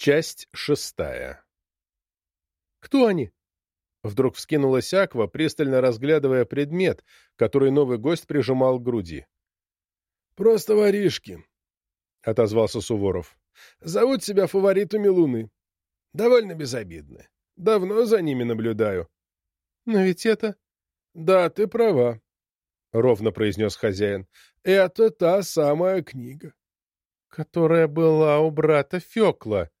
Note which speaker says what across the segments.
Speaker 1: Часть шестая. «Кто они?» Вдруг вскинулась Аква, пристально разглядывая предмет, который новый гость прижимал к груди.
Speaker 2: «Просто воришки», — отозвался Суворов. «Зовут себя фаворитами Луны. Довольно безобидны. Давно за ними наблюдаю».
Speaker 1: «Но ведь это...»
Speaker 2: «Да, ты права», — ровно произнес хозяин. «Это та самая книга».
Speaker 1: «Которая была у брата Фекла», —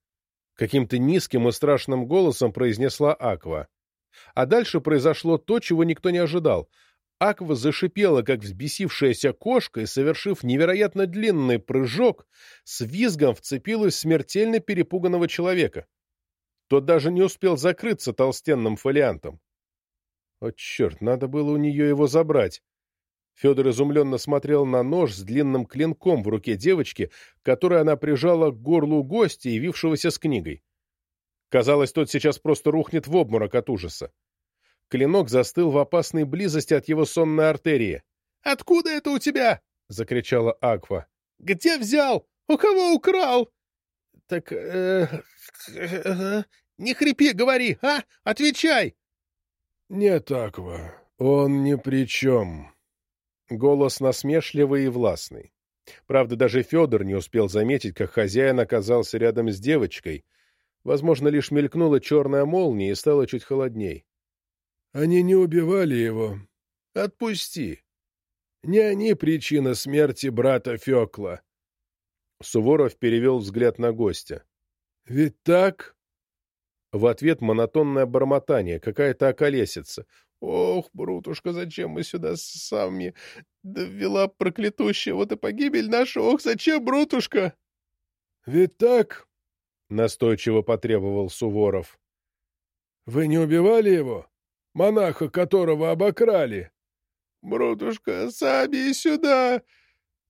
Speaker 1: каким-то низким и страшным голосом произнесла Аква. А дальше произошло то, чего никто не ожидал. Аква зашипела, как взбесившаяся кошка, и, совершив невероятно длинный прыжок, с визгом вцепилась в смертельно перепуганного человека. Тот даже не успел закрыться толстенным фолиантом. О, черт, надо было у нее его забрать. Федор изумленно смотрел на нож с длинным клинком в руке девочки, который она прижала к горлу гостя, явившегося с книгой. Казалось, тот сейчас просто рухнет в обморок от ужаса. Клинок застыл в опасной близости от его сонной артерии. «Откуда это у тебя?» — закричала Аква. «Где взял? У кого украл?» «Так... Э, э, не хрипи, говори, а? Отвечай!»
Speaker 2: «Нет, Аква, он ни при чем».
Speaker 1: Голос насмешливый и властный. Правда, даже Федор не успел заметить, как хозяин оказался рядом с девочкой — Возможно, лишь мелькнула черная молния и стало чуть холодней.
Speaker 2: «Они не убивали его.
Speaker 1: Отпусти.
Speaker 2: Не они причина смерти брата Фекла».
Speaker 1: Суворов перевел взгляд на гостя.
Speaker 2: «Ведь так?»
Speaker 1: В ответ монотонное бормотание, какая-то околесица. «Ох, Брутушка, зачем мы сюда сами довела проклятущая? Вот и погибель наша! Ох, зачем, Брутушка?»
Speaker 2: «Ведь так?»
Speaker 1: — настойчиво потребовал Суворов.
Speaker 2: — Вы не убивали его? Монаха, которого обокрали?
Speaker 1: — Брутушка, сами сюда!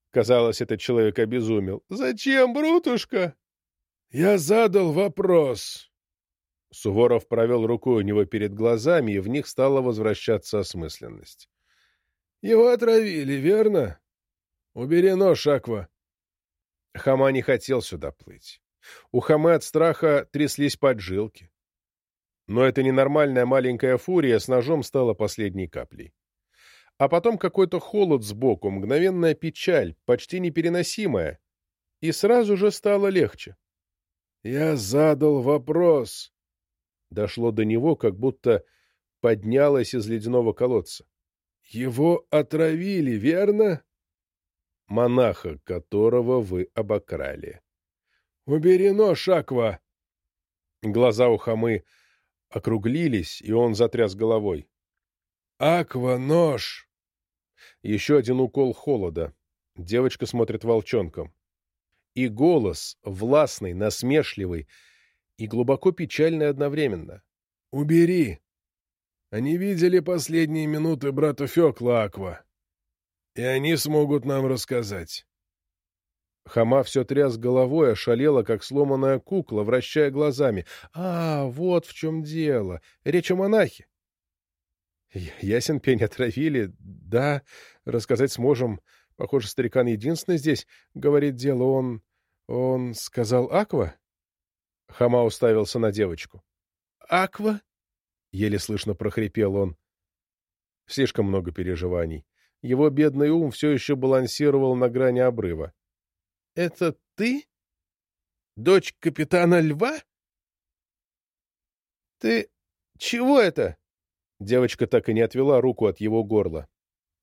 Speaker 1: Казалось, этот человек обезумел. — Зачем, Брутушка?
Speaker 2: — Я задал вопрос.
Speaker 1: Суворов провел рукой у него перед глазами, и в них стала возвращаться осмысленность.
Speaker 2: — Его отравили, верно? Убери нож, Аква.
Speaker 1: Хама не хотел сюда плыть. У Хамы от страха тряслись поджилки. Но эта ненормальная маленькая фурия с ножом стала последней каплей. А потом какой-то холод сбоку, мгновенная печаль, почти непереносимая. И сразу же стало легче.
Speaker 2: «Я задал вопрос».
Speaker 1: Дошло до него, как будто поднялось из ледяного колодца.
Speaker 2: «Его отравили, верно?»
Speaker 1: «Монаха, которого вы обокрали».
Speaker 2: «Убери нож, Аква!»
Speaker 1: Глаза у хамы округлились, и он затряс головой.
Speaker 2: «Аква, нож!»
Speaker 1: Еще один укол холода. Девочка смотрит волчонком. И голос, властный, насмешливый и глубоко печальный одновременно.
Speaker 2: «Убери! Они видели последние минуты брата Фекла, Аква, и они смогут нам рассказать».
Speaker 1: Хама все тряс головой, ошалела, как сломанная кукла, вращая глазами. «А, вот в чем дело. Речь о монахе». «Ясен пень отравили. Да, рассказать сможем. Похоже, старикан единственный здесь, — говорит дело. Он... он сказал Аква?» Хама уставился на девочку. «Аква?» — еле слышно прохрипел он. Слишком много переживаний. Его бедный ум все еще балансировал на грани обрыва. — Это ты? Дочь капитана Льва? — Ты... чего это? Девочка так и не отвела руку от его горла.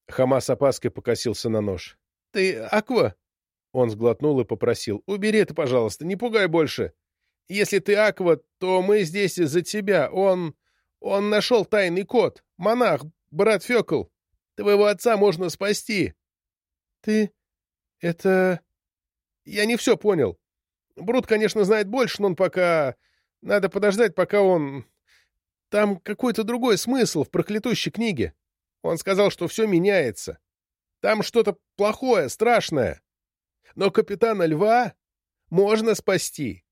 Speaker 1: Хама с опаской покосился на нож. — Ты Аква? Он сглотнул и попросил. — Убери это, пожалуйста, не пугай больше. Если ты Аква, то мы здесь из-за тебя. Он... он нашел тайный код. Монах, брат Фекл. Твоего отца можно спасти. — Ты... это... Я не все понял. Брут, конечно, знает больше, но он пока... Надо подождать, пока он... Там какой-то другой смысл в проклятущей книге. Он сказал, что все меняется. Там что-то плохое, страшное. Но капитана Льва можно спасти.